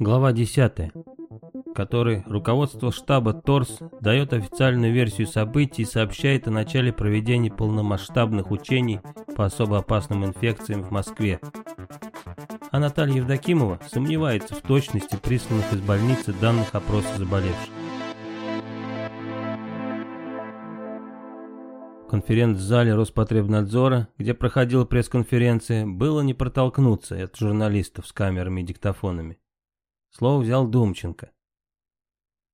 Глава 10, в которой руководство штаба ТОРС дает официальную версию событий и сообщает о начале проведения полномасштабных учений по особо опасным инфекциям в Москве. А Наталья Евдокимова сомневается в точности присланных из больницы данных опроса заболевших. Конференц-зале Роспотребнадзора, где проходила пресс-конференция, было не протолкнуться от журналистов с камерами и диктофонами. Слово взял Думченко.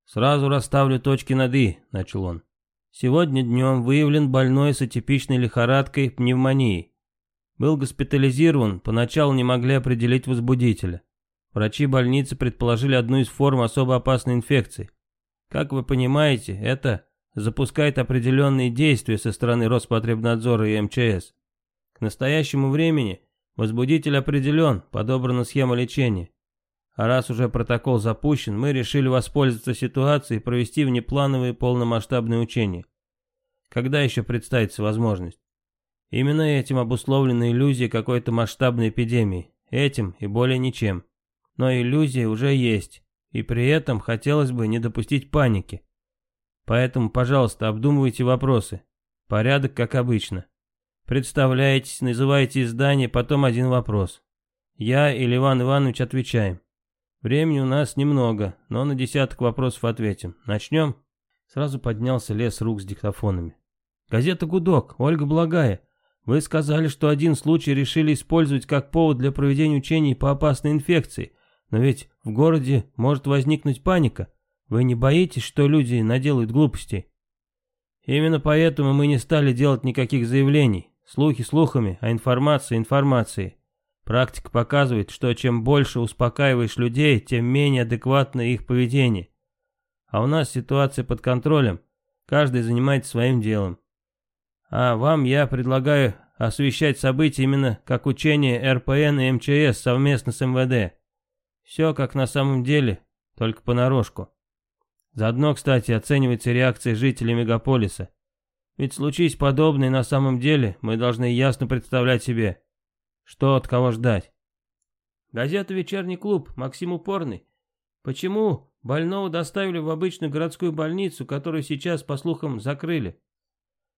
«Сразу расставлю точки над «и», — начал он. «Сегодня днем выявлен больной с атипичной лихорадкой пневмонией. Был госпитализирован, поначалу не могли определить возбудителя. Врачи больницы предположили одну из форм особо опасной инфекции. Как вы понимаете, это запускает определенные действия со стороны Роспотребнадзора и МЧС. К настоящему времени возбудитель определен, подобрана схема лечения. А раз уже протокол запущен, мы решили воспользоваться ситуацией и провести внеплановые полномасштабные учения. Когда еще представится возможность? Именно этим обусловлена иллюзия какой-то масштабной эпидемии. Этим и более ничем. Но иллюзия уже есть. И при этом хотелось бы не допустить паники. Поэтому, пожалуйста, обдумывайте вопросы. Порядок, как обычно. Представляетесь, называете издание, потом один вопрос. Я или Иван Иванович отвечаем. Времени у нас немного, но на десяток вопросов ответим. Начнем?» Сразу поднялся лес рук с диктофонами. «Газета «Гудок», Ольга Благая. Вы сказали, что один случай решили использовать как повод для проведения учений по опасной инфекции. Но ведь в городе может возникнуть паника. Вы не боитесь, что люди наделают глупостей?» «Именно поэтому мы не стали делать никаких заявлений. Слухи слухами, а информация информацией. Практика показывает, что чем больше успокаиваешь людей, тем менее адекватно их поведение. А у нас ситуация под контролем, каждый занимается своим делом. А вам я предлагаю освещать события именно как учение РПН и МЧС совместно с МВД. Все как на самом деле, только понарошку. Заодно, кстати, оценивается реакция жителей мегаполиса. Ведь случись подобное на самом деле, мы должны ясно представлять себе, что от кого ждать? Газета «Вечерний клуб», Максим Упорный. Почему больного доставили в обычную городскую больницу, которую сейчас, по слухам, закрыли?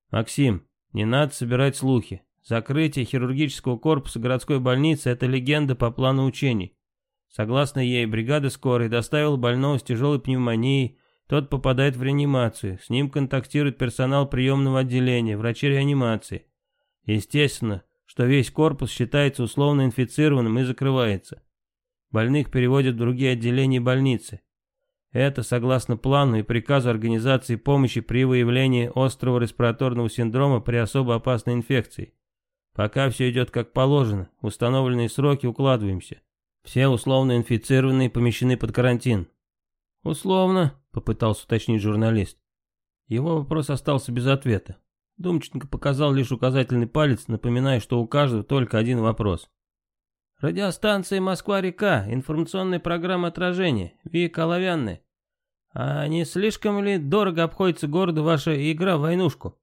Максим, не надо собирать слухи. Закрытие хирургического корпуса городской больницы – это легенда по плану учений. Согласно ей, бригада скорой доставила больного с тяжелой пневмонией, тот попадает в реанимацию, с ним контактирует персонал приемного отделения, врачи реанимации. Естественно, что весь корпус считается условно инфицированным и закрывается. Больных переводят в другие отделения больницы. Это согласно плану и приказу организации помощи при выявлении острого респираторного синдрома при особо опасной инфекции. Пока все идет как положено, установленные сроки укладываемся. Все условно инфицированные помещены под карантин. «Условно», — попытался уточнить журналист. Его вопрос остался без ответа. Думченко показал лишь указательный палец, напоминая, что у каждого только один вопрос. «Радиостанция «Москва-река», информационная программа отражения, Вика Оловянная. А не слишком ли дорого обходится городу ваша игра в войнушку?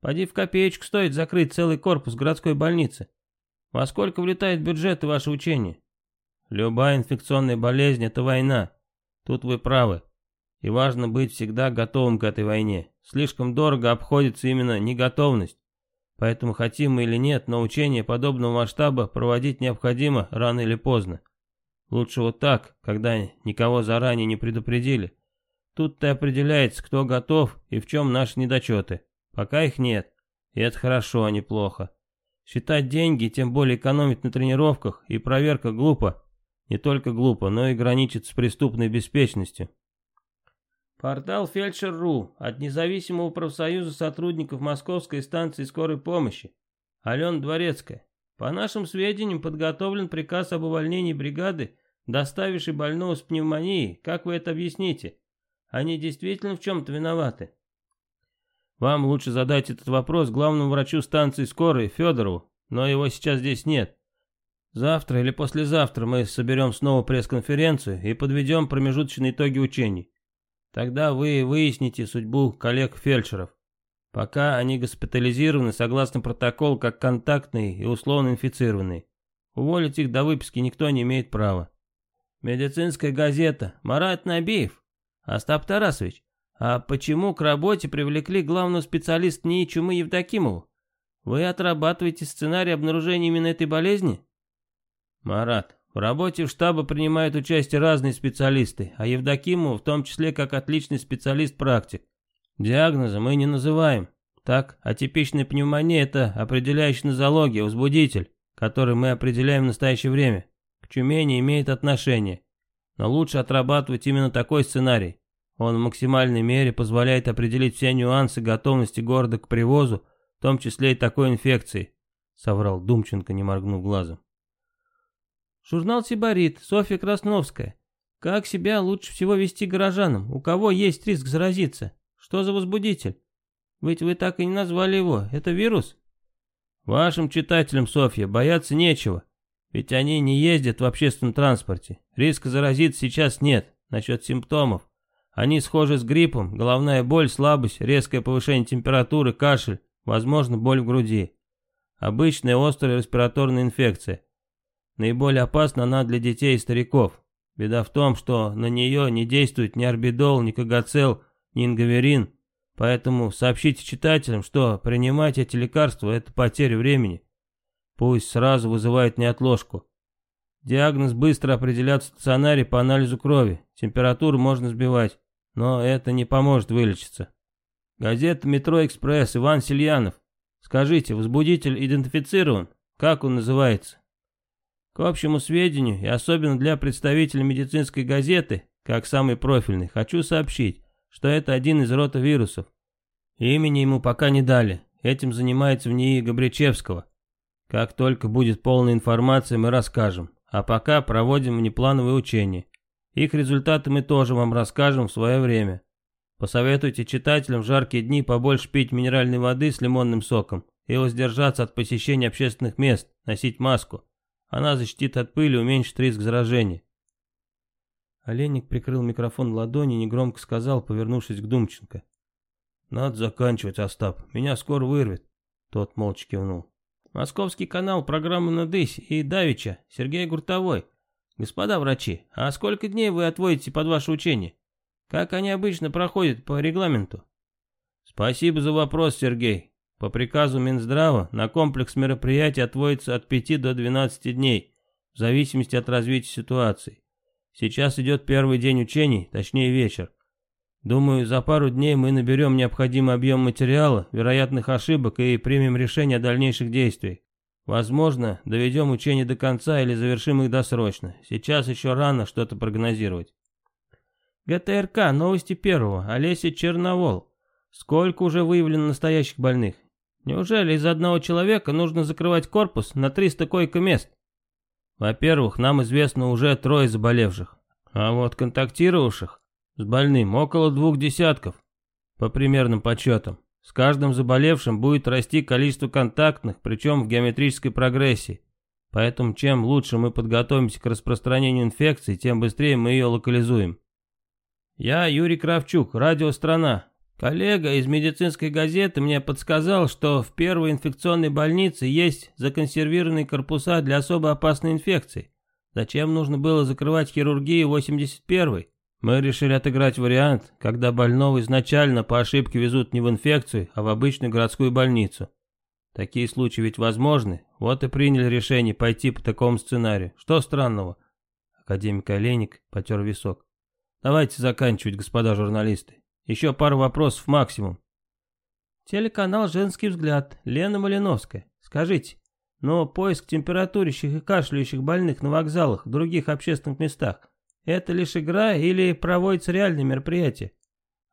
Поди в копеечку стоит закрыть целый корпус городской больницы. Во сколько влетает бюджет и ваше учение? Любая инфекционная болезнь – это война. Тут вы правы. И важно быть всегда готовым к этой войне. Слишком дорого обходится именно неготовность. Поэтому хотим мы или нет, но учения подобного масштаба проводить необходимо рано или поздно. Лучше вот так, когда никого заранее не предупредили. Тут-то определяется, кто готов и в чем наши недочеты. Пока их нет. И это хорошо, а не плохо. Считать деньги, тем более экономить на тренировках и проверка глупо. Не только глупо, но и граничит с преступной беспечностью. Портал Фельдшер.ру от независимого профсоюза сотрудников Московской станции скорой помощи. Алена Дворецкая. По нашим сведениям, подготовлен приказ об увольнении бригады, доставившей больного с пневмонией. Как вы это объясните? Они действительно в чем-то виноваты? Вам лучше задать этот вопрос главному врачу станции скорой Федорову, но его сейчас здесь нет. Завтра или послезавтра мы соберем снова пресс-конференцию и подведем промежуточные итоги учений. Тогда вы выясните судьбу коллег-фельдшеров. Пока они госпитализированы согласно протоколу как контактные и условно инфицированные. Уволить их до выписки никто не имеет права. Медицинская газета. Марат Набиев. Остап Тарасович, а почему к работе привлекли главного специалиста НИИ чумы Евдокимову? Вы отрабатываете сценарий обнаружения именно этой болезни? Марат, в работе штаба принимают участие разные специалисты, а Евдокимову в том числе как отличный специалист-практик. Диагноза мы не называем. Так, атипичная пневмония – это определяющий нозология, возбудитель, который мы определяем в настоящее время. К чуме не имеет отношения. Но лучше отрабатывать именно такой сценарий. Он в максимальной мере позволяет определить все нюансы готовности города к привозу, в том числе и такой инфекции, соврал Думченко, не моргнув глазом. Журнал «Сибарит», Софья Красновская. Как себя лучше всего вести горожанам? У кого есть риск заразиться? Что за возбудитель? Ведь вы так и не назвали его. Это вирус? Вашим читателям, Софья, бояться нечего. Ведь они не ездят в общественном транспорте. Риска заразиться сейчас нет. Насчет симптомов. Они схожи с гриппом, головная боль, слабость, резкое повышение температуры, кашель, возможно, боль в груди. Обычная острая респираторная инфекция. Наиболее опасна она для детей и стариков. Беда в том, что на нее не действует ни орбидол, ни кагацел, ни ингаверин, Поэтому сообщите читателям, что принимать эти лекарства – это потеря времени. Пусть сразу вызывают неотложку. Диагноз быстро определят в стационаре по анализу крови. Температуру можно сбивать, но это не поможет вылечиться. Газета «Метро Экспресс», Иван Сильянов. Скажите, возбудитель идентифицирован? Как он называется? К общему сведению, и особенно для представителей медицинской газеты, как самый профильный, хочу сообщить, что это один из ротавирусов. Имени ему пока не дали, этим занимается в НИИ Габричевского. Как только будет полная информация, мы расскажем, а пока проводим внеплановые учения. Их результаты мы тоже вам расскажем в свое время. Посоветуйте читателям в жаркие дни побольше пить минеральной воды с лимонным соком и воздержаться от посещения общественных мест, носить маску. Она защитит от пыли уменьшит риск заражения. Оленник прикрыл микрофон ладони и негромко сказал, повернувшись к Думченко. «Надо заканчивать, Остап, меня скоро вырвет». Тот молча кивнул. «Московский канал, программа на ДЫСь и Давича, Сергей Гуртовой. Господа врачи, а сколько дней вы отводите под ваше учение? Как они обычно проходят по регламенту?» «Спасибо за вопрос, Сергей. По приказу Минздрава на комплекс мероприятий отводится от 5 до 12 дней, в зависимости от развития ситуации. Сейчас идет первый день учений, точнее вечер. Думаю, за пару дней мы наберем необходимый объем материала, вероятных ошибок и примем решение о дальнейших действиях. Возможно, доведем учение до конца или завершим их досрочно. Сейчас еще рано что-то прогнозировать. ГТРК, новости первого, Олеся Черновол. Сколько уже выявлено настоящих больных? Неужели из одного человека нужно закрывать корпус на 300 койко-мест? Во-первых, нам известно уже трое заболевших, а вот контактировавших с больным около двух десятков, по примерным подсчетам. С каждым заболевшим будет расти количество контактных, причем в геометрической прогрессии. Поэтому чем лучше мы подготовимся к распространению инфекции, тем быстрее мы ее локализуем. Я Юрий Кравчук, радио «Страна». Коллега из медицинской газеты мне подсказал, что в первой инфекционной больнице есть законсервированные корпуса для особо опасной инфекции. Зачем нужно было закрывать хирургию 81-й? Мы решили отыграть вариант, когда больного изначально по ошибке везут не в инфекцию, а в обычную городскую больницу. Такие случаи ведь возможны, вот и приняли решение пойти по такому сценарию. Что странного? Академик Олейник потер висок. Давайте заканчивать, господа журналисты. Еще пару вопросов максимум. Телеканал «Женский взгляд», Лена Малиновская. Скажите, но поиск температурящих и кашляющих больных на вокзалах, в других общественных местах, это лишь игра или проводится реальное мероприятие?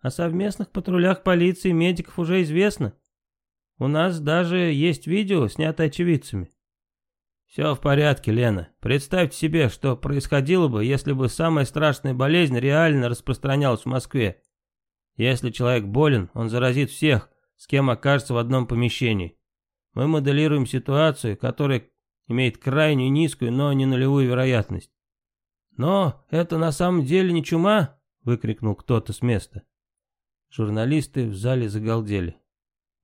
О совместных патрулях полиции и медиков уже известно. У нас даже есть видео, снятое очевидцами. Все в порядке, Лена. Представьте себе, что происходило бы, если бы самая страшная болезнь реально распространялась в Москве. Если человек болен, он заразит всех, с кем окажется в одном помещении. Мы моделируем ситуацию, которая имеет крайне низкую, но не нулевую вероятность. «Но это на самом деле не чума?» — выкрикнул кто-то с места. Журналисты в зале загалдели.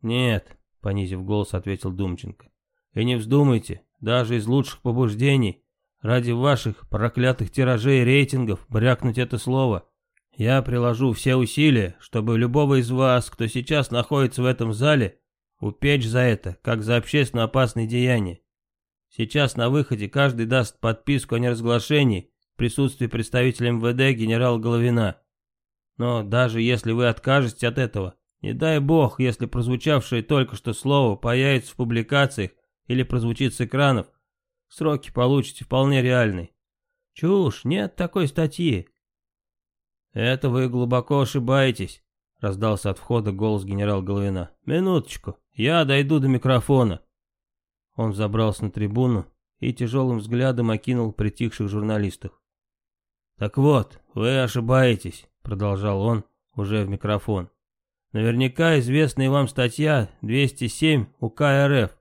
«Нет», — понизив голос, ответил Думченко. «И не вздумайте, даже из лучших побуждений, ради ваших проклятых тиражей и рейтингов брякнуть это слово. Я приложу все усилия, чтобы любого из вас, кто сейчас находится в этом зале, упечь за это, как за общественно опасное деяние. Сейчас на выходе каждый даст подписку о неразглашении в присутствии представителя МВД генерала Головина. Но даже если вы откажетесь от этого, не дай бог, если прозвучавшее только что слово появится в публикациях или прозвучит с экранов, сроки получите вполне реальные. Чушь, нет такой статьи. Это вы глубоко ошибаетесь, раздался от входа голос генерала Головина. Минуточку, я дойду до микрофона. Он забрался на трибуну и тяжелым взглядом окинул притихших журналистов. «Так вот, вы ошибаетесь», — продолжал он уже в микрофон. «Наверняка известная вам статья 207 УК РФ.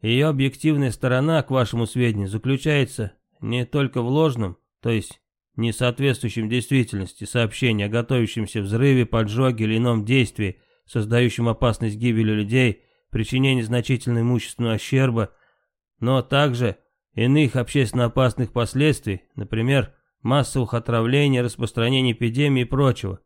Ее объективная сторона, к вашему сведению, заключается не только в ложном, то есть не соответствующем действительности сообщении о готовящемся взрыве, поджоге или ином действии, создающем опасность гибели людей, причинении значительного имущественного ущерба, но также иных общественно опасных последствий, например, массовых отравлений, распространения эпидемии и прочего.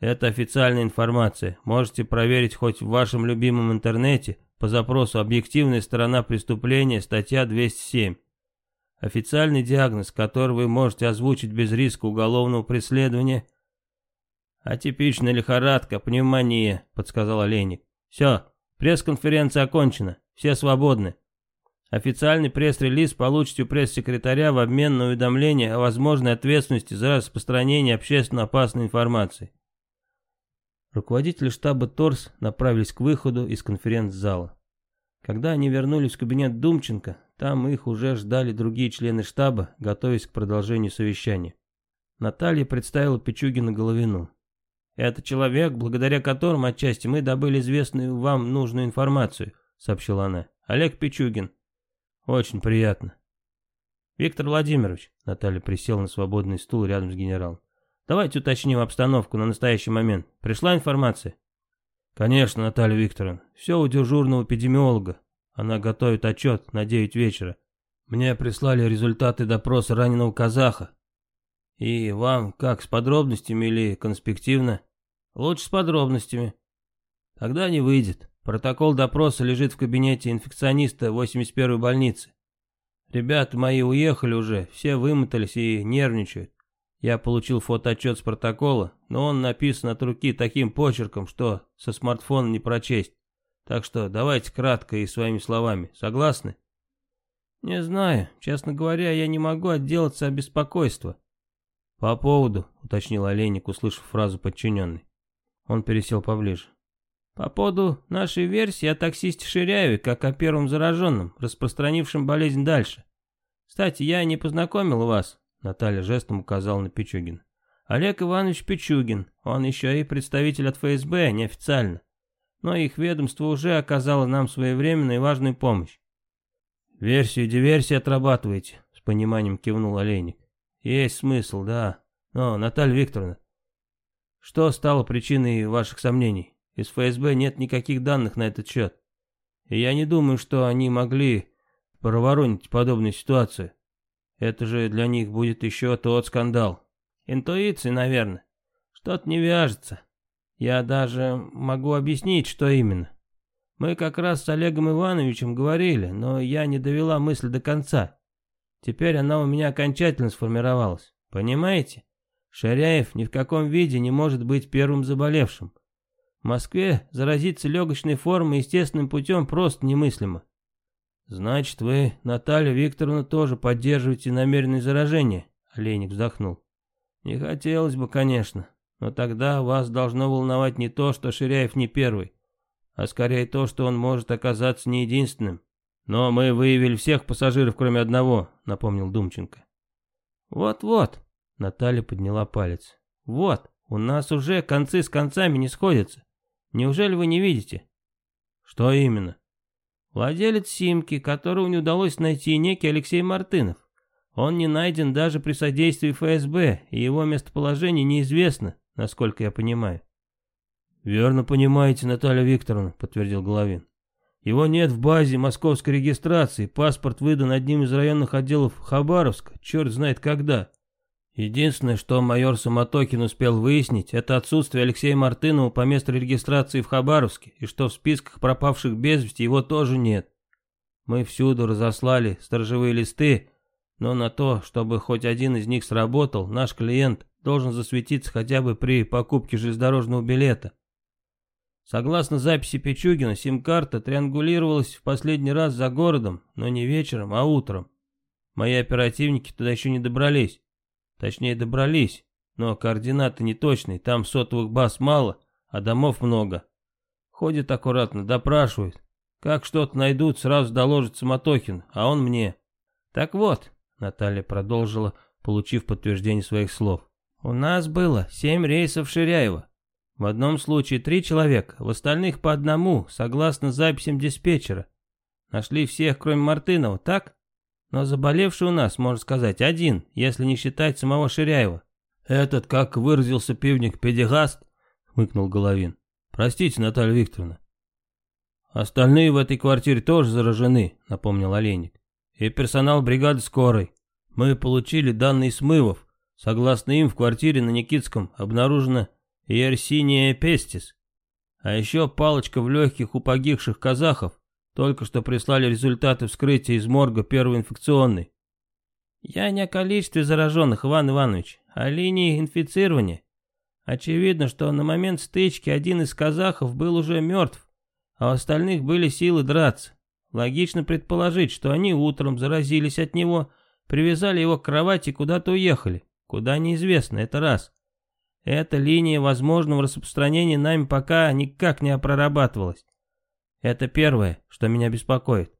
Это официальная информация. Можете проверить хоть в вашем любимом интернете по запросу «Объективная сторона преступления», статья 207. Официальный диагноз, который вы можете озвучить без риска уголовного преследования. «Атипичная лихорадка, пневмония», — подсказал Олейник. «Все, пресс-конференция окончена, все свободны. Официальный пресс-релиз получите у пресс-секретаря в обмен на уведомление о возможной ответственности за распространение общественно опасной информации». Руководители штаба ТОРС направились к выходу из конференц-зала. Когда они вернулись в кабинет Думченко, там их уже ждали другие члены штаба, готовясь к продолжению совещания. Наталья представила Пичугина Головину. «Это человек, благодаря которому отчасти мы добыли известную вам нужную информацию», — сообщила она. «Олег Пичугин». «Очень приятно». «Виктор Владимирович», — Наталья присела на свободный стул рядом с генералом. «Давайте уточним обстановку на настоящий момент. Пришла информация?» «Конечно, Наталья Викторовна. Все у дежурного эпидемиолога. Она готовит отчет на 9 вечера. Мне прислали результаты допроса раненого казаха. И вам как, с подробностями или конспективно? Лучше с подробностями. Тогда не выйдет. Протокол допроса лежит в кабинете инфекциониста 81-й больницы. Ребята мои уехали уже, все вымотались и нервничают. Я получил фотоотчет с протокола, но он написан от руки таким почерком, что со смартфона не прочесть. Так что давайте кратко и своими словами. Согласны? Не знаю. Честно говоря, я не могу отделаться от беспокойства. По поводу, уточнил Олейник, услышав фразу подчиненный. Он пересел поближе. По поводу нашей версии о таксисте Ширяеве, как о первом зараженном, распространившем болезнь дальше. Кстати, я не познакомил вас, Наталья жестом указала на Пичугин. Олег Иванович Пичугин, он еще и представитель от ФСБ, неофициально. Но их ведомство уже оказало нам своевременную и важную помощь. Версию диверсии отрабатываете, с пониманием кивнул Олейник. Есть смысл, да. Но, Наталья Викторовна, что стало причиной ваших сомнений? Из ФСБ нет никаких данных на этот счет. И я не думаю, что они могли проворонить подобную ситуацию. Это же для них будет еще тот скандал. Интуиция, наверное. Что-то не вяжется. Я даже могу объяснить, что именно. Мы как раз с Олегом Ивановичем говорили, но я не довела мысль до конца. Теперь она у меня окончательно сформировалась. Понимаете? Шаряев ни в каком виде не может быть первым заболевшим. В Москве заразиться легочной формой естественным путем просто немыслимо. «Значит, вы, Наталья Викторовна, тоже поддерживаете намеренное заражение?» Олейник вздохнул. «Не хотелось бы, конечно, но тогда вас должно волновать не то, что Ширяев не первый, а скорее то, что он может оказаться не единственным. Но мы выявили всех пассажиров, кроме одного», — напомнил Думченко. «Вот-вот», — Наталья подняла палец. «Вот, у нас уже концы с концами не сходятся. Неужели вы не видите?» «Что именно?» Владелец симки, которого не удалось найти, некий Алексей Мартынов. Он не найден даже при содействии ФСБ, и его местоположение неизвестно, насколько я понимаю. «Верно понимаете, Наталья Викторовна», — подтвердил Головин. Его нет в базе московской регистрации, паспорт выдан одним из районных отделов Хабаровска, черт знает когда. Единственное, что майор Самотокин успел выяснить, это отсутствие Алексея Мартынова по месту регистрации в Хабаровске, и что в списках пропавших без вести его тоже нет. Мы всюду разослали сторожевые листы, но на то, чтобы хоть один из них сработал, наш клиент должен засветиться хотя бы при покупке железнодорожного билета. Согласно записи Пичугина, сим-карта триангулировалась в последний раз за городом, но не вечером, а утром. Мои оперативники туда еще не добрались. Точнее, добрались, но координаты не точные, там сотовых баз мало, а домов много. Ходит аккуратно, допрашивает. Как что-то найдут, сразу доложит Самотохин, а он мне. Так вот, Наталья продолжила, получив подтверждение своих слов. У нас было семь рейсов Ширяева. В одном случае три человека, в остальных по одному, согласно записям диспетчера. Нашли всех, кроме Мартынова, так? Но заболевший у нас, можно сказать, один, если не считать самого Ширяева. Этот, как выразился пивник, педигаст, хмыкнул Головин. Простите, Наталья Викторовна. Остальные в этой квартире тоже заражены, напомнил Олейник. И персонал бригады скорой. Мы получили данные смывов. Согласно им, в квартире на Никитском обнаружена Ерсиния пестис. А еще палочка в легких у казахов только что прислали результаты вскрытия из морга первой инфекционной. Я не о количестве зараженных, Иван Иванович, а о линии инфицирования. Очевидно, что на момент стычки один из казахов был уже мертв, а у остальных были силы драться. Логично предположить, что они утром заразились от него, привязали его к кровати и куда-то уехали. Куда неизвестно, это раз. Эта линия возможного распространения нами пока никак не прорабатывалась. Это первое, что меня беспокоит.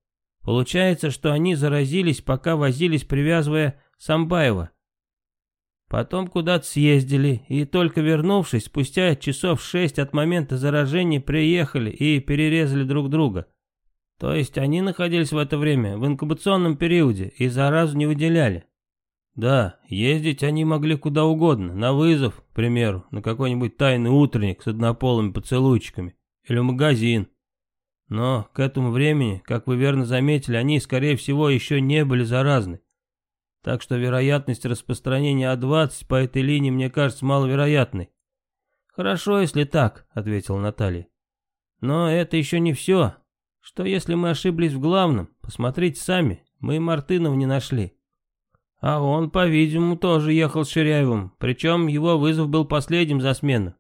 Получается, что они заразились, пока возились, привязывая Самбаева. Потом куда-то съездили, и только вернувшись, спустя часов шесть от момента заражения приехали и перерезали друг друга. То есть они находились в это время в инкубационном периоде и заразу не выделяли. Да, ездить они могли куда угодно, на вызов, к примеру, на какой-нибудь тайный утренник с однополыми поцелуйчиками, или в магазин, но к этому времени, как вы верно заметили, они, скорее всего, еще не были заразны. Так что вероятность распространения А20 по этой линии мне кажется маловероятной. «Хорошо, если так», — ответила Наталья. «Но это еще не все. Что если мы ошиблись в главном? Посмотрите сами, мы Мартынов не нашли». А он, по-видимому, тоже ехал с Ширяевым, причем его вызов был последним за смену.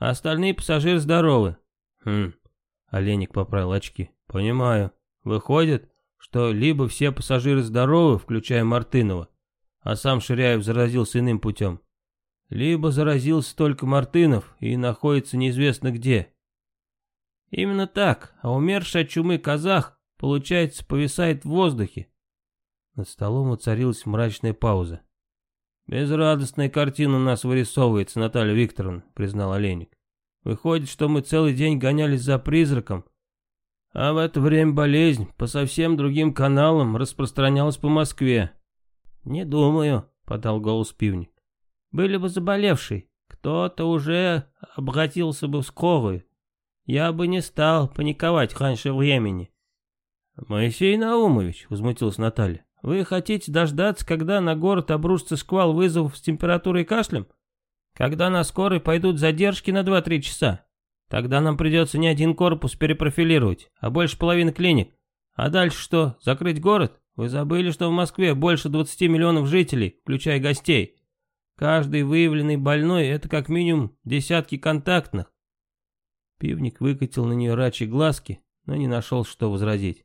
А остальные пассажиры здоровы. Хм, Оленик поправил очки. «Понимаю. Выходит, что либо все пассажиры здоровы, включая Мартынова, а сам Ширяев заразился иным путем, либо заразился только Мартынов и находится неизвестно где. Именно так, а умерший от чумы казах, получается, повисает в воздухе. Над столом воцарилась мрачная пауза. «Безрадостная картина у нас вырисовывается, Наталья Викторовна», — признал Оленик. Выходит, что мы целый день гонялись за призраком, а в это время болезнь по совсем другим каналам распространялась по Москве. «Не думаю», — подал голос пивник. «Были бы заболевшие, кто-то уже обратился бы в скорую. Я бы не стал паниковать раньше времени». «Моисей Наумович», — возмутилась Наталья, — «вы хотите дождаться, когда на город обрушится шквал вызовов с температурой и кашлем?» Когда на скорой пойдут задержки на 2-3 часа, тогда нам придется не один корпус перепрофилировать, а больше половины клиник. А дальше что, закрыть город? Вы забыли, что в Москве больше 20 миллионов жителей, включая гостей. Каждый выявленный больной – это как минимум десятки контактных. Пивник выкатил на нее рачьи глазки, но не нашел, что возразить.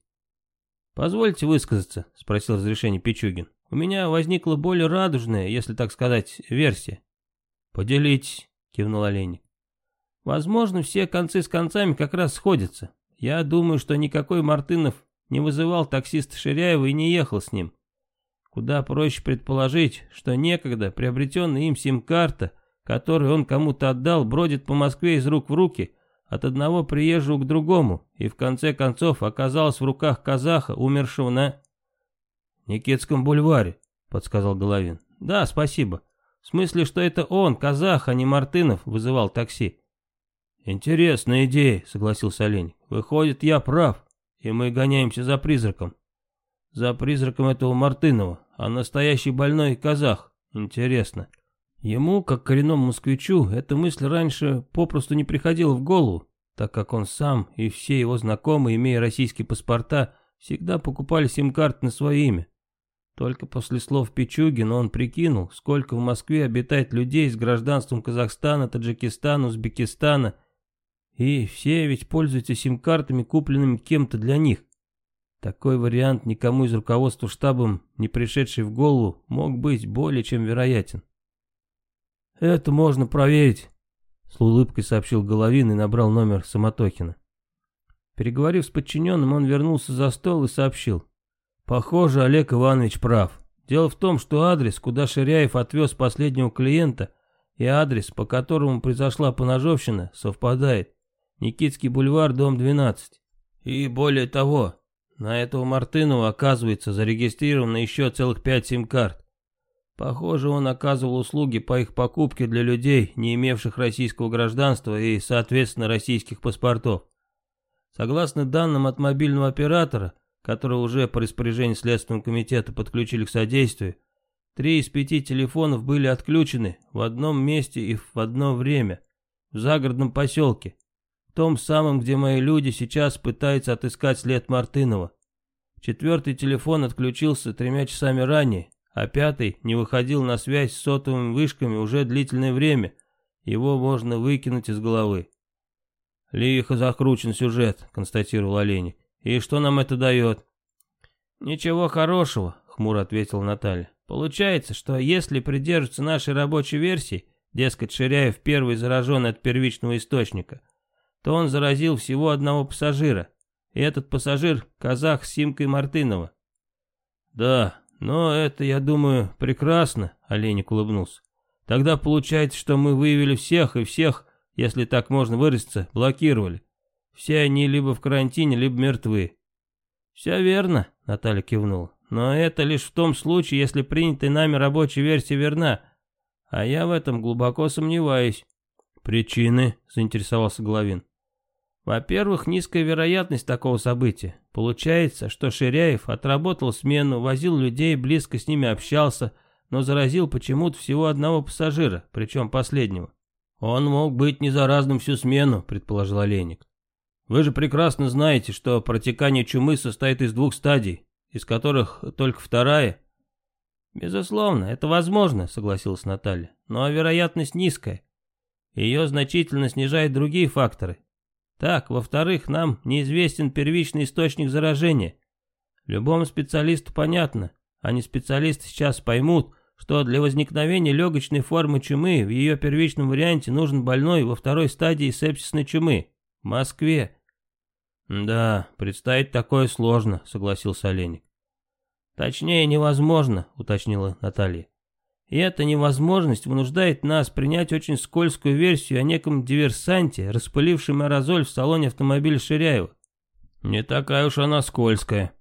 «Позвольте высказаться», — спросил разрешение Пичугин. «У меня возникла более радужная, если так сказать, версия. «Поделитесь», — кивнул Олейник. «Возможно, все концы с концами как раз сходятся. Я думаю, что никакой Мартынов не вызывал таксиста Ширяева и не ехал с ним. Куда проще предположить, что некогда приобретенная им сим-карта, которую он кому-то отдал, бродит по Москве из рук в руки, от одного приезжего к другому, и в конце концов оказалась в руках казаха, умершего на... «Никитском бульваре», — подсказал Головин. «Да, спасибо. В смысле, что это он, казах, а не Мартынов, вызывал такси. «Интересная идея», — согласился Олень. «Выходит, я прав. и мы гоняемся за призраком. За призраком этого Мартынова, а настоящий больной казах. Интересно. Ему, как коренному москвичу, эта мысль раньше попросту не приходила в голову, так как он сам и все его знакомые, имея российские паспорта, всегда покупали сим-карты на свое имя. Только после слов Пичугина он прикинул, сколько в Москве обитает людей с гражданством Казахстана, Таджикистана, Узбекистана, и все ведь пользуются сим-картами, купленными кем-то для них. Такой вариант никому из руководства штабом, не пришедший в голову, мог быть более чем вероятен. «Это можно проверить», — с улыбкой сообщил Головин и набрал номер Самотохина. Переговорив с подчиненным, он вернулся за стол и сообщил. «Похоже, Олег Иванович прав. Дело в том, что адрес, куда Ширяев отвез последнего клиента, и адрес, по которому произошла поножовщина, совпадает. Никитский бульвар, дом 12. И более того, на этого Мартынова, оказывается, зарегистрировано еще целых пять сим-карт. Похоже, он оказывал услуги по их покупке для людей, не имевших российского гражданства и, соответственно, российских паспортов. Согласно данным от мобильного оператора, который уже по распоряжению Следственного комитета подключили к содействию, три из пяти телефонов были отключены в одном месте и в одно время, в загородном поселке, в том самом, где мои люди сейчас пытаются отыскать след Мартынова. Четвертый телефон отключился тремя часами ранее, а пятый не выходил на связь с сотовыми вышками уже длительное время, его можно выкинуть из головы. «Лихо закручен сюжет», — констатировал Олейник. «И что нам это дает?» «Ничего хорошего», — хмуро ответила Наталья. «Получается, что если придерживаться нашей рабочей версии, дескать, Ширяев первый заражен от первичного источника, то он заразил всего одного пассажира, и этот пассажир — казах Симкой Мартынова». «Да, «Но это, я думаю, прекрасно», — Олейник улыбнулся. «Тогда получается, что мы выявили всех, и всех, если так можно выразиться, блокировали. Все они либо в карантине, либо мертвы». «Все верно», — Наталья кивнула. «Но это лишь в том случае, если принятая нами рабочая версия верна. А я в этом глубоко сомневаюсь». «Причины?» — заинтересовался Головин. Во-первых, низкая вероятность такого события. Получается, что Ширяев отработал смену, возил людей, близко с ними общался, но заразил почему-то всего одного пассажира, причем последнего. Он мог быть не заразным всю смену, предположил Олейник. Вы же прекрасно знаете, что протекание чумы состоит из двух стадий, из которых только вторая. Безусловно, это возможно, согласилась Наталья, но вероятность низкая. Ее значительно снижают другие факторы, так, во-вторых, нам неизвестен первичный источник заражения. Любому специалисту понятно, а не специалисты сейчас поймут, что для возникновения легочной формы чумы в ее первичном варианте нужен больной во второй стадии сепсисной чумы. В Москве. Да, представить такое сложно, согласился Олейник. Точнее, невозможно, уточнила Наталья. И эта невозможность вынуждает нас принять очень скользкую версию о неком диверсанте, распылившем аэрозоль в салоне автомобиля Ширяева. Не такая уж она скользкая.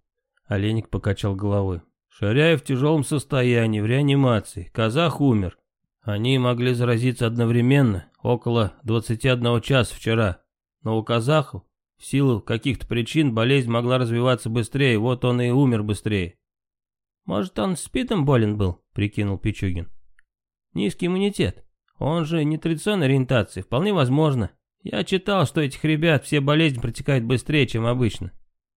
Олейник покачал головой. Ширяев в тяжелом состоянии, в реанимации. Казах умер. Они могли заразиться одновременно, около 21 часа вчера. Но у казахов, в силу каких-то причин, болезнь могла развиваться быстрее, вот он и умер быстрее. Может, он спидом болен был, прикинул Пичугин. Низкий иммунитет. Он же не традиционной ориентации, вполне возможно. Я читал, что этих ребят все болезни протекают быстрее, чем обычно.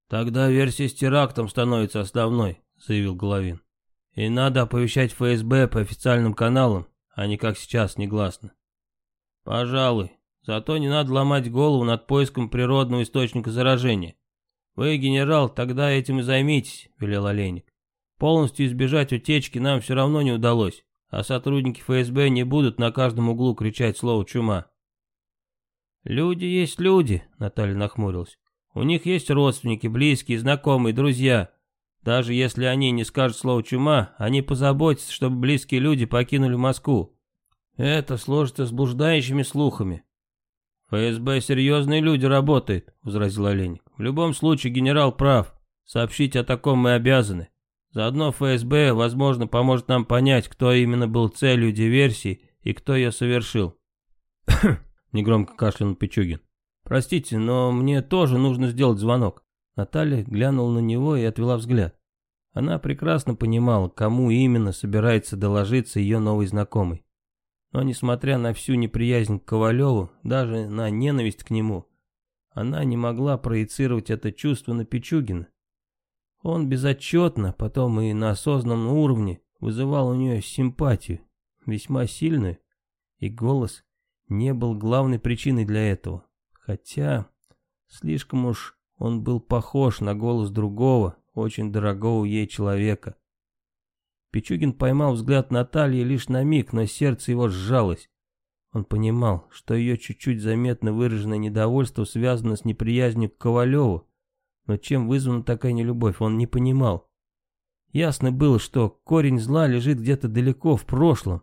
Тогда версия с терактом становится основной, заявил Головин. И надо оповещать ФСБ по официальным каналам, а не как сейчас негласно. Пожалуй. Зато не надо ломать голову над поиском природного источника заражения. Вы, генерал, тогда этим и займитесь, велел Олейник. Полностью избежать утечки нам все равно не удалось, а сотрудники ФСБ не будут на каждом углу кричать слово «чума». «Люди есть люди», — Наталья нахмурилась. «У них есть родственники, близкие, знакомые, друзья. Даже если они не скажут слово «чума», они позаботятся, чтобы близкие люди покинули Москву. Это сложится с блуждающими слухами». «ФСБ серьезные люди работают», — возразил Оленик. «В любом случае генерал прав. Сообщить о таком мы обязаны. Заодно ФСБ, возможно, поможет нам понять, кто именно был целью диверсии и кто ее совершил. Негромко кашлянул Пичугин. Простите, но мне тоже нужно сделать звонок. Наталья глянула на него и отвела взгляд. Она прекрасно понимала, кому именно собирается доложиться ее новый знакомый. Но несмотря на всю неприязнь к Ковалеву, даже на ненависть к нему, она не могла проецировать это чувство на Пичугина. Он безотчетно, потом и на осознанном уровне, вызывал у нее симпатию, весьма сильную, и голос не был главной причиной для этого. Хотя, слишком уж он был похож на голос другого, очень дорогого ей человека. Пичугин поймал взгляд Натальи лишь на миг, но сердце его сжалось. Он понимал, что ее чуть-чуть заметно выраженное недовольство связано с неприязнью к Ковалеву, но чем вызвана такая нелюбовь, он не понимал. Ясно было, что корень зла лежит где-то далеко в прошлом.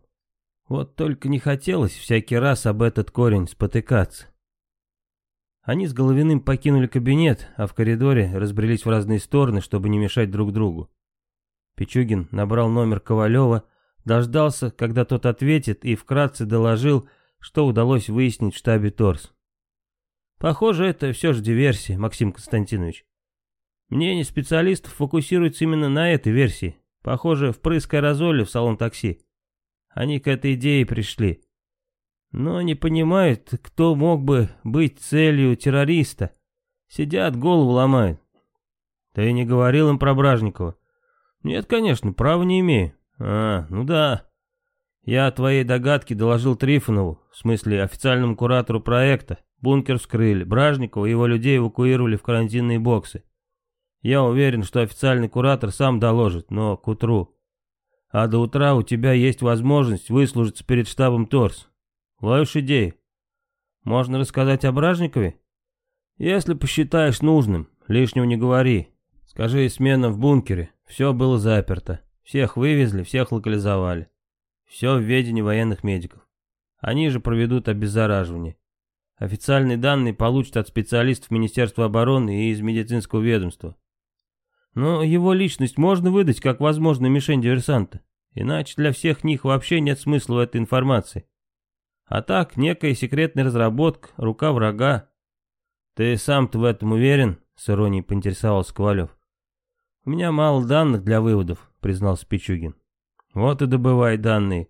Вот только не хотелось всякий раз об этот корень спотыкаться. Они с Головиным покинули кабинет, а в коридоре разбрелись в разные стороны, чтобы не мешать друг другу. Пичугин набрал номер Ковалева, дождался, когда тот ответит, и вкратце доложил, что удалось выяснить в штабе ТОРС. Похоже, это все же диверсия, Максим Константинович. Мнение специалистов фокусируется именно на этой версии. Похоже, впрыск аэрозоля в салон такси. Они к этой идее пришли но не понимают, кто мог бы быть целью террориста. Сидят, голову ломают. Ты не говорил им про Бражникова? Нет, конечно, права не имею. А, ну да. Я о твоей догадке доложил Трифонову, в смысле официальному куратору проекта. Бункер вскрыли, Бражникова и его людей эвакуировали в карантинные боксы. Я уверен, что официальный куратор сам доложит, но к утру. А до утра у тебя есть возможность выслужиться перед штабом ТОРС. Ловишь идею? Можно рассказать о Бражникове? Если посчитаешь нужным, лишнего не говори. Скажи сменам в бункере, все было заперто. Всех вывезли, всех локализовали. Все в ведении военных медиков. Они же проведут обеззараживание. Официальные данные получат от специалистов Министерства обороны и из медицинского ведомства. Но его личность можно выдать как возможную мишень диверсанта. Иначе для всех них вообще нет смысла в этой информации. А так, некая секретная разработка, рука врага. Ты сам-то в этом уверен? С иронией поинтересовался Ковалев. У меня мало данных для выводов, признался Пичугин. Вот и добывай данные.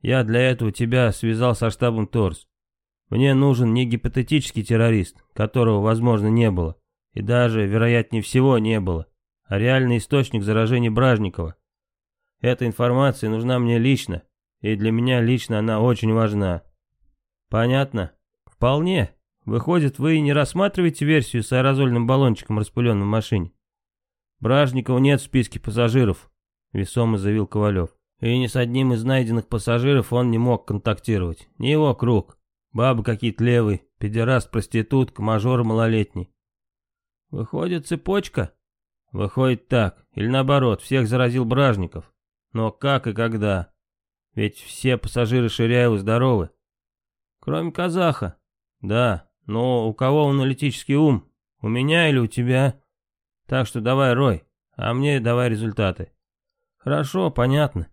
Я для этого тебя связал со штабом ТОРС. Мне нужен не гипотетический террорист, которого, возможно, не было, и даже, вероятнее всего, не было, а реальный источник заражения Бражникова. Эта информация нужна мне лично, и для меня лично она очень важна. Понятно. Вполне. Выходит, вы не рассматриваете версию с аэрозольным баллончиком, распыленным в машине? Бражникова нет в списке пассажиров, весомо заявил Ковалев. И ни с одним из найденных пассажиров он не мог контактировать. Не его круг. Бабы какие-то левые, педераст, проститутка, мажор малолетний. Выходит, цепочка? Выходит так. Или наоборот, всех заразил Бражников. Но как и когда? Ведь все пассажиры Ширяева здоровы. Кроме казаха. Да, но у кого аналитический ум? У меня или у тебя? Так что давай, Рой, а мне давай результаты. Хорошо, понятно.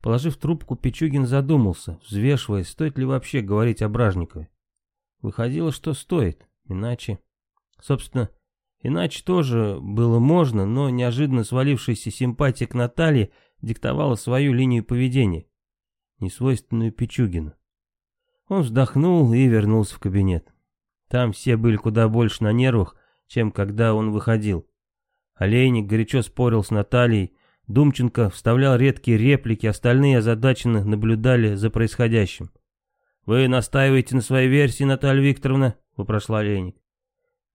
Положив трубку, Пичугин задумался, взвешивая, стоит ли вообще говорить о Бражникове. Выходило, что стоит, иначе... Собственно, иначе тоже было можно, но неожиданно свалившаяся симпатия к Наталье диктовала свою линию поведения, несвойственную Пичугину. Он вздохнул и вернулся в кабинет. Там все были куда больше на нервах, чем когда он выходил. Олейник горячо спорил с Натальей, Думченко вставлял редкие реплики, остальные озадаченно наблюдали за происходящим. «Вы настаиваете на своей версии, Наталья Викторовна?» — вопрошал Олейник.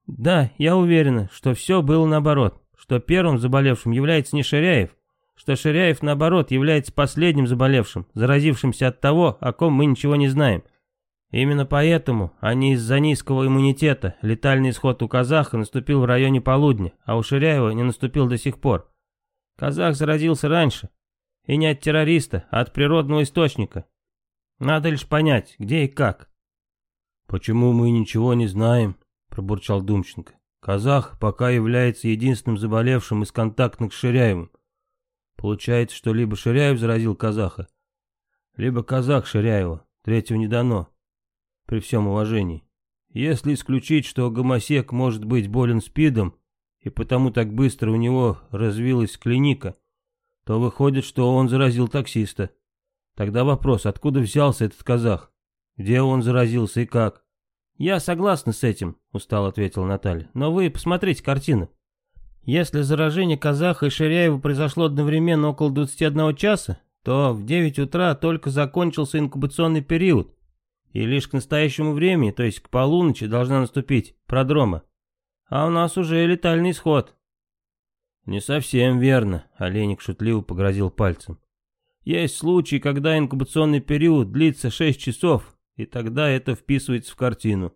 «Да, я уверена, что все было наоборот, что первым заболевшим является не Ширяев, что Ширяев, наоборот, является последним заболевшим, заразившимся от того, о ком мы ничего не знаем». Именно поэтому, а не из-за низкого иммунитета, летальный исход у казаха наступил в районе полудня, а у Ширяева не наступил до сих пор. Казах заразился раньше. И не от террориста, а от природного источника. Надо лишь понять, где и как. «Почему мы ничего не знаем?» – пробурчал Думченко. «Казах пока является единственным заболевшим из контактных с Ширяевым. Получается, что либо Ширяев заразил казаха, либо казах Ширяева. Третьего не дано при всем уважении. Если исключить, что гомосек может быть болен СПИДом, и потому так быстро у него развилась клиника, то выходит, что он заразил таксиста. Тогда вопрос, откуда взялся этот казах? Где он заразился и как? «Я согласна с этим», — устал ответил Наталья. «Но вы посмотрите картину. Если заражение казаха и Ширяева произошло одновременно около 21 часа, то в 9 утра только закончился инкубационный период, и лишь к настоящему времени, то есть к полуночи, должна наступить продрома. А у нас уже летальный исход». «Не совсем верно», — Олейник шутливо погрозил пальцем. «Есть случаи, когда инкубационный период длится 6 часов, и тогда это вписывается в картину».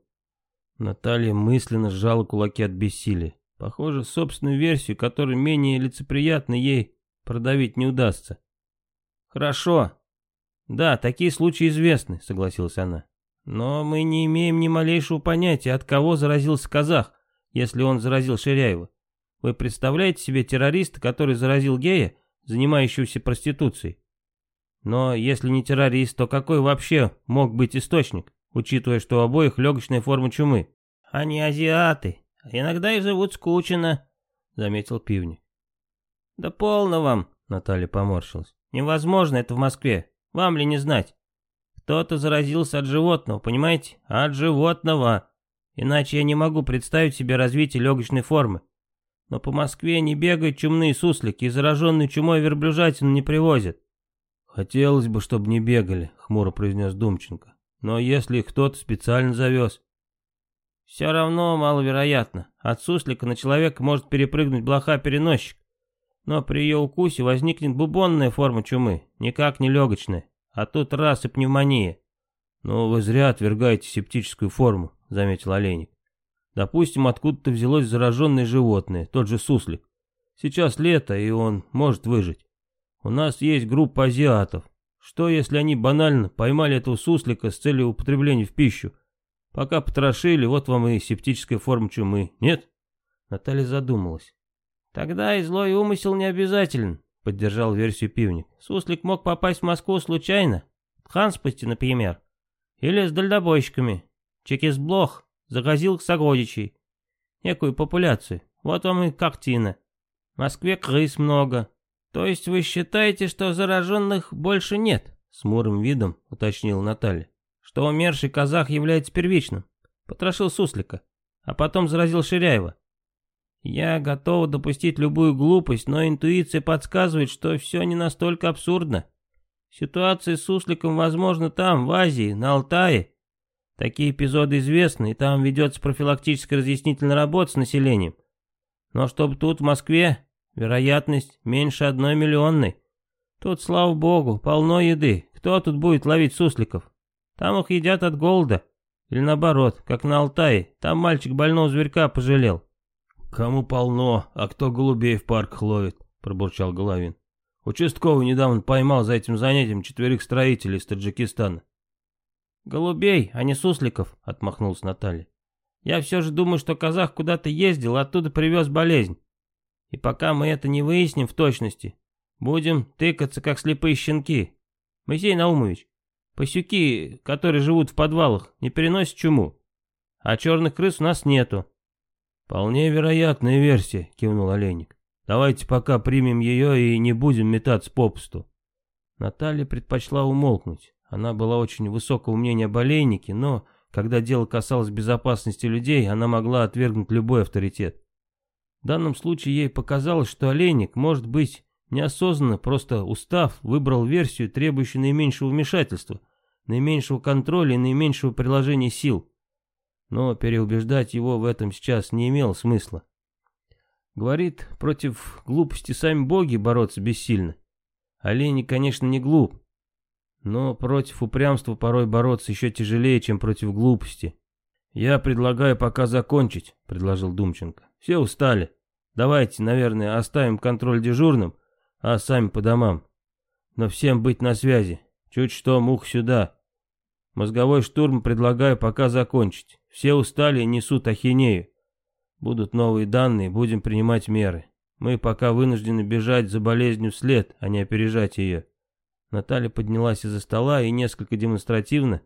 Наталья мысленно сжала кулаки от бессилия. Похоже, собственную версию, которая менее лицеприятна ей, продавить не удастся. «Хорошо. Да, такие случаи известны», — согласилась она. «Но мы не имеем ни малейшего понятия, от кого заразился казах, если он заразил Ширяева. Вы представляете себе террориста, который заразил гея, занимающегося проституцией? Но если не террорист, то какой вообще мог быть источник, учитывая, что у обоих легочная форма чумы? Они азиаты, Иногда и живут скучно, заметил пивник. Да полно вам, Наталья поморщилась. Невозможно это в Москве. Вам ли не знать? Кто-то заразился от животного, понимаете? От животного. Иначе я не могу представить себе развитие легочной формы. Но по Москве не бегают чумные суслики и зараженную чумой верблюжатину не привозят. Хотелось бы, чтобы не бегали, хмуро произнес Думченко. Но если их кто-то специально завез. Все равно маловероятно. От суслика на человека может перепрыгнуть блоха-переносчик. Но при ее укусе возникнет бубонная форма чумы, никак не легочная. А тут раз и пневмония. «Ну, вы зря отвергаете септическую форму», — заметил Олейник. «Допустим, откуда-то взялось зараженное животное, тот же суслик. Сейчас лето, и он может выжить. У нас есть группа азиатов. Что, если они банально поймали этого суслика с целью употребления в пищу, Пока потрошили, вот вам и септическая форма чумы, нет?» Наталья задумалась. «Тогда и злой умысел не обязателен», — поддержал версию пивник. «Суслик мог попасть в Москву случайно, в Ханспасте, например, или с дальнобойщиками. Чекисблох загрозил сородичей, некую популяцию. Вот вам и картина. В Москве крыс много. То есть вы считаете, что зараженных больше нет?» С мурым видом уточнил Наталья что умерший казах является первичным. Потрошил суслика, а потом заразил Ширяева. Я готова допустить любую глупость, но интуиция подсказывает, что все не настолько абсурдно. Ситуация с сусликом возможна там, в Азии, на Алтае. Такие эпизоды известны, и там ведется профилактическая разъяснительная работа с населением. Но чтобы тут, в Москве, вероятность меньше одной миллионной. Тут, слава богу, полно еды. Кто тут будет ловить сусликов? Там их едят от голода. Или наоборот, как на Алтае, там мальчик больного зверька пожалел. «Кому полно, а кто голубей в парках ловит?» — пробурчал Головин. Участковый недавно поймал за этим занятием четверых строителей из Таджикистана. «Голубей, а не сусликов», — отмахнулась Наталья. «Я все же думаю, что казах куда-то ездил, оттуда привез болезнь. И пока мы это не выясним в точности, будем тыкаться, как слепые щенки. Моисей Наумович, Пасюки, которые живут в подвалах, не переносят чуму. А черных крыс у нас нету. Вполне вероятная версия, кивнул Олейник. Давайте пока примем ее и не будем метаться попусту. Наталья предпочла умолкнуть. Она была очень высокого мнения об Олейнике, но, когда дело касалось безопасности людей, она могла отвергнуть любой авторитет. В данном случае ей показалось, что Олейник, может быть, Неосознанно, просто устав, выбрал версию, требующую наименьшего вмешательства, наименьшего контроля и наименьшего приложения сил. Но переубеждать его в этом сейчас не имело смысла. Говорит, против глупости сами боги бороться бессильно. Олени, конечно, не глуп, но против упрямства порой бороться еще тяжелее, чем против глупости. «Я предлагаю пока закончить», — предложил Думченко. «Все устали. Давайте, наверное, оставим контроль дежурным, а сами по домам. Но всем быть на связи. Чуть что, мух сюда. Мозговой штурм предлагаю пока закончить. Все устали и несут ахинею. Будут новые данные, будем принимать меры. Мы пока вынуждены бежать за болезнью вслед, а не опережать ее. Наталья поднялась из-за стола и несколько демонстративно,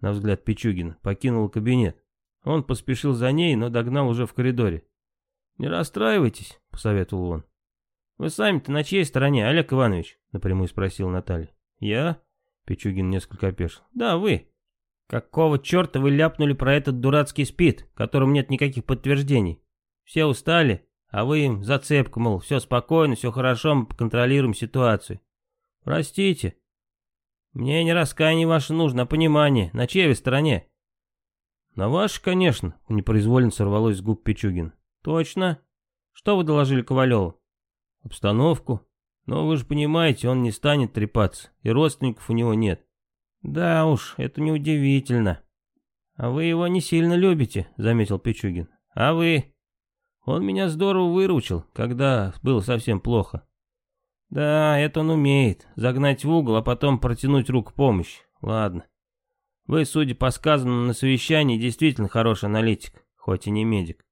на взгляд Пичугина, покинула кабинет. Он поспешил за ней, но догнал уже в коридоре. «Не расстраивайтесь», — посоветовал он. «Вы сами-то на чьей стороне, Олег Иванович?» — напрямую спросил Наталья. «Я?» — Пичугин несколько опешил. «Да, вы. Какого черта вы ляпнули про этот дурацкий спид, которым нет никаких подтверждений? Все устали, а вы им зацепку, мол, все спокойно, все хорошо, мы контролируем ситуацию. Простите. Мне не раскаяние ваше нужно, а понимание. На чьей вы стороне?» «На вашей, конечно», — непроизвольно сорвалось с губ Пичугин. «Точно? Что вы доложили Ковалеву?» «Обстановку. Но вы же понимаете, он не станет трепаться, и родственников у него нет». «Да уж, это неудивительно». «А вы его не сильно любите», — заметил Пичугин. «А вы?» «Он меня здорово выручил, когда было совсем плохо». «Да, это он умеет. Загнать в угол, а потом протянуть руку помощи. Ладно. Вы, судя по сказанному на совещании, действительно хороший аналитик, хоть и не медик.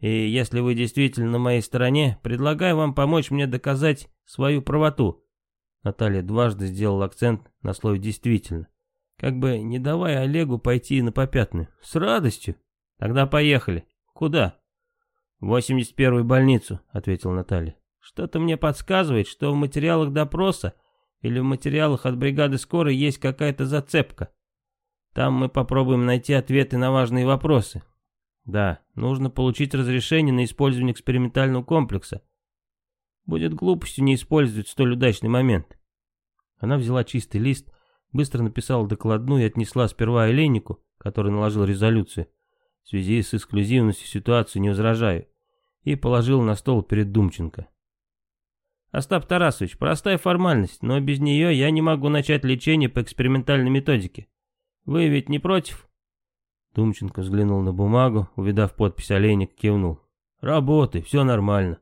И если вы действительно на моей стороне, предлагаю вам помочь мне доказать свою правоту. Наталья дважды сделала акцент на слове «действительно». Как бы не давая Олегу пойти на попятную. С радостью. Тогда поехали. Куда? В 81-ю больницу, ответила Наталья. Что-то мне подсказывает, что в материалах допроса или в материалах от бригады скорой есть какая-то зацепка. Там мы попробуем найти ответы на важные вопросы. Да, нужно получить разрешение на использование экспериментального комплекса. Будет глупостью не использовать столь удачный момент. Она взяла чистый лист, быстро написала докладную и отнесла сперва Олейнику, который наложил резолюцию. В связи с эксклюзивностью ситуации не возражаю. И положила на стол перед Думченко. Остап Тарасович, простая формальность, но без нее я не могу начать лечение по экспериментальной методике. Вы ведь не против?» Думченко взглянул на бумагу, увидав подпись олейник, кивнул. «Работай, все нормально».